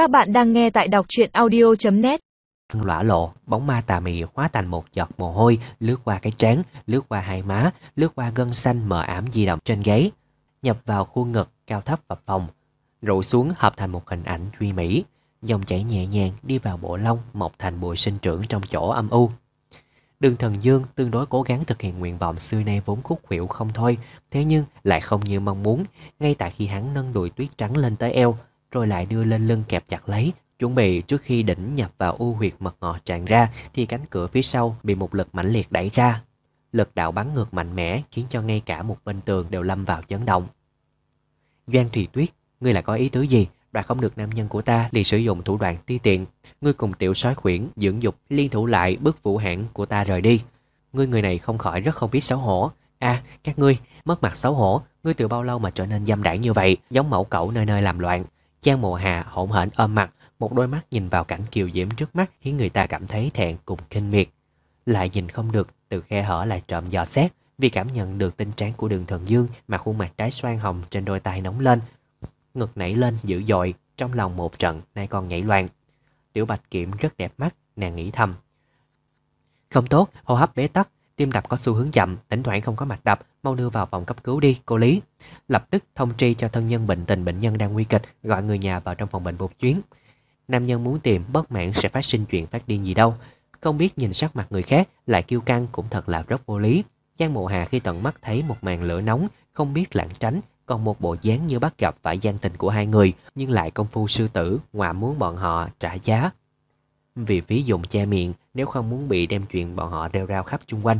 Các bạn đang nghe tại đọc truyện audio.net lõa lộ, bóng ma tà mị hóa thành một giọt mồ hôi lướt qua cái trán, lướt qua hai má, lướt qua gân xanh mờ ảm di động trên gáy, nhập vào khuôn ngực cao thấp và phòng, rụ xuống hợp thành một hình ảnh duy mỹ, dòng chảy nhẹ nhàng đi vào bộ lông mọc thành bụi sinh trưởng trong chỗ âm u. Đường thần dương tương đối cố gắng thực hiện nguyện vọng xưa nay vốn khúc khuỷu không thôi, thế nhưng lại không như mong muốn, ngay tại khi hắn nâng đùi tuyết trắng lên tới eo, rồi lại đưa lên lưng kẹp chặt lấy, chuẩn bị trước khi đỉnh nhập vào u huyệt mật ngọ tràn ra thì cánh cửa phía sau bị một lực mãnh liệt đẩy ra. Lực đạo bắn ngược mạnh mẽ khiến cho ngay cả một bên tường đều lâm vào chấn động. Doan Thùy Tuyết, ngươi là có ý tứ gì? Đoạt không được nam nhân của ta liền sử dụng thủ đoạn ti tiện. Ngươi cùng tiểu sói khuyển, dưỡng dục, liên thủ lại bước vũ hãng của ta rời đi. Ngươi người này không khỏi rất không biết xấu hổ. À, các ngươi, mất mặt xấu hổ, ngươi từ bao lâu mà trở nên dâm đảng như vậy, giống mẫu cẩu nơi nơi làm loạn. Giang mộ hà hỗn hển ôm mặt, một đôi mắt nhìn vào cảnh kiều diễm trước mắt khiến người ta cảm thấy thẹn cùng kinh miệt. Lại nhìn không được, từ khe hở lại trộm dò xét, vì cảm nhận được tinh tráng của đường thần dương mà khuôn mặt trái xoan hồng trên đôi tay nóng lên. Ngực nảy lên dữ dội, trong lòng một trận nay còn nhảy loạn. Tiểu bạch kiểm rất đẹp mắt, nàng nghĩ thầm. Không tốt, hô hấp bế tắc, tim đập có xu hướng chậm, tỉnh thoảng không có mạch đập, mau đưa vào phòng cấp cứu đi, cô Lý. Lập tức thông tri cho thân nhân bệnh tình bệnh nhân đang nguy kịch, gọi người nhà vào trong phòng bệnh một chuyến. Nam nhân muốn tìm bất mãn sẽ phát sinh chuyện phát điên gì đâu. Không biết nhìn sắc mặt người khác lại kiêu căng cũng thật là rất vô lý. Giang Mộ Hà khi tận mắt thấy một màn lửa nóng, không biết lảng tránh, còn một bộ dáng như bắt gặp phải gian tình của hai người, nhưng lại công phu sư tử, ngoại muốn bọn họ trả giá. Vì phí dùng che miệng, nếu không muốn bị đem chuyện bọn họ rêu rao khắp chung quanh.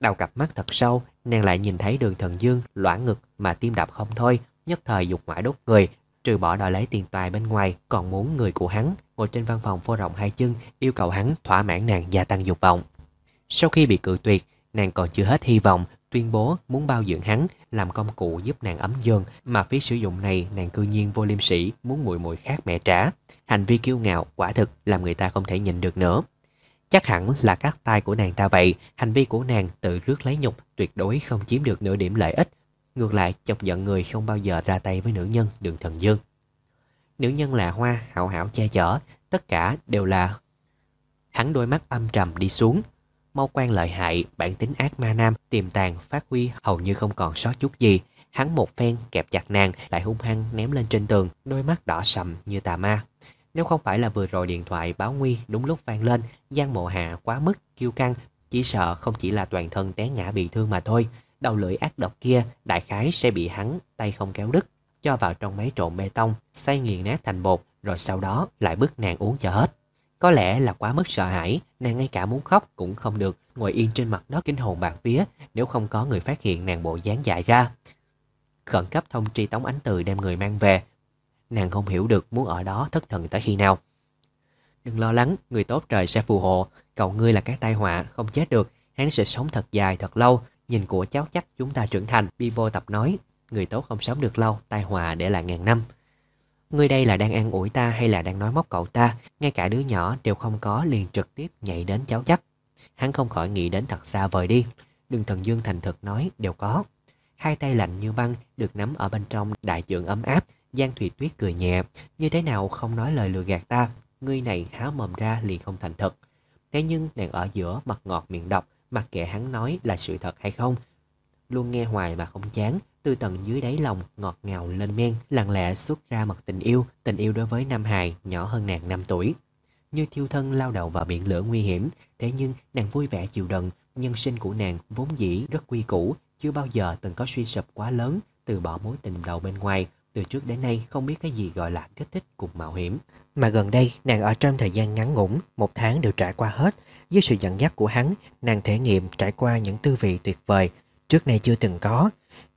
Đầu cặp mắt thật sâu, nàng lại nhìn thấy đường thần dương, loãng ngực mà tim đập không thôi, nhất thời dục ngoại đốt người, trừ bỏ đòi lấy tiền tài bên ngoài, còn muốn người của hắn ngồi trên văn phòng phô rộng hai chân, yêu cầu hắn thỏa mãn nàng gia tăng dục vọng. Sau khi bị cự tuyệt, nàng còn chưa hết hy vọng, tuyên bố muốn bao dưỡng hắn, làm công cụ giúp nàng ấm giường, mà phí sử dụng này nàng cư nhiên vô liêm sĩ, muốn muội muội khác mẹ trả. Hành vi kiêu ngạo, quả thực làm người ta không thể nhìn được nữa. Chắc hẳn là các tay của nàng ta vậy, hành vi của nàng tự rước lấy nhục, tuyệt đối không chiếm được nửa điểm lợi ích, ngược lại chọc giận người không bao giờ ra tay với nữ nhân đường thần dương. Nữ nhân là hoa, hảo hảo che chở, tất cả đều là... Hắn đôi mắt âm trầm đi xuống, mau quan lợi hại, bản tính ác ma nam, tiềm tàng, phát huy hầu như không còn sót chút gì. Hắn một phen kẹp chặt nàng, lại hung hăng ném lên trên tường, đôi mắt đỏ sầm như tà ma. Nếu không phải là vừa rồi điện thoại báo nguy đúng lúc vang lên, Giang Mộ Hạ quá mức, kiêu căng, chỉ sợ không chỉ là toàn thân té ngã bị thương mà thôi. Đầu lưỡi ác độc kia đại khái sẽ bị hắn tay không kéo đứt, cho vào trong máy trộn bê tông, xay nghiền nát thành bột, rồi sau đó lại bức nàng uống cho hết. Có lẽ là quá mức sợ hãi, nàng ngay cả muốn khóc cũng không được, ngồi yên trên mặt đất kinh hồn bạc vía nếu không có người phát hiện nàng bộ dáng dại ra. Khẩn cấp thông tri Tống Ánh Từ đem người mang về. Nàng không hiểu được muốn ở đó thất thần tới khi nào. Đừng lo lắng, người tốt trời sẽ phù hộ, cậu ngươi là cái tai họa, không chết được, hắn sẽ sống thật dài thật lâu, nhìn của cháu chắc chúng ta trưởng thành, Bibo tập nói, người tốt không sống được lâu, tai họa để lại ngàn năm. Ngươi đây là đang an ủi ta hay là đang nói móc cậu ta, ngay cả đứa nhỏ đều không có liền trực tiếp nhảy đến cháu chắc. Hắn không khỏi nghĩ đến thật xa vời đi. Đừng thần dương thành thực nói đều có. Hai tay lạnh như băng được nắm ở bên trong đại trượng ấm áp. Giang Thủy Tuyết cười nhẹ. Như thế nào không nói lời lừa gạt ta. Ngươi này há mồm ra liền không thành thật. Thế nhưng nàng ở giữa mặt ngọt miệng độc. Mặc kệ hắn nói là sự thật hay không. Luôn nghe hoài mà không chán. Từ tận dưới đáy lòng ngọt ngào lên men. Lặng lẽ xuất ra mật tình yêu. Tình yêu đối với Nam Hài nhỏ hơn nàng 5 tuổi như thiêu thân lao đầu vào biển lửa nguy hiểm. Thế nhưng nàng vui vẻ chịu đựng, nhân sinh của nàng vốn dĩ rất quy củ, chưa bao giờ từng có suy sụp quá lớn, từ bỏ mối tình đầu bên ngoài. Từ trước đến nay không biết cái gì gọi là kích thích cùng mạo hiểm. Mà gần đây, nàng ở trong thời gian ngắn ngủn, một tháng đều trải qua hết. Dưới sự dẫn dắt của hắn, nàng thể nghiệm trải qua những tư vị tuyệt vời, trước nay chưa từng có.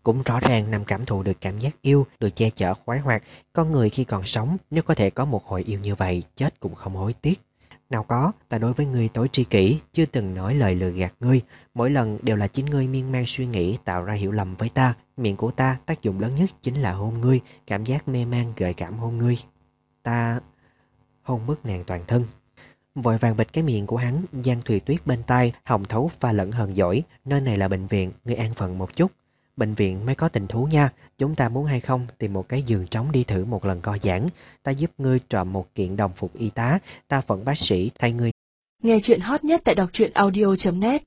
Cũng rõ ràng nằm cảm thụ được cảm giác yêu, được che chở khoái hoạt. Con người khi còn sống, nếu có thể có một hồi yêu như vậy, chết cũng không hối tiếc. Nào có, ta đối với ngươi tối tri kỷ, chưa từng nói lời lừa gạt ngươi. Mỗi lần đều là chính ngươi miên man suy nghĩ tạo ra hiểu lầm với ta. Miệng của ta tác dụng lớn nhất chính là hôn ngươi, cảm giác mê man gợi cảm hôn ngươi. Ta hôn bức nàng toàn thân. Vội vàng bịt cái miệng của hắn, Giang Thùy Tuyết bên tay, hồng thấu pha lẫn hờn giỏi. Nơi này là bệnh viện, ngươi an phận một chút. bệnh viện mới có tình thú nha. Chúng ta muốn hay không tìm một cái giường trống đi thử một lần co giãn. Ta giúp ngươi trộm một kiện đồng phục y tá, ta phận bác sĩ thay ngươi Nghe chuyện hot nhất tại đọc truyện audio.net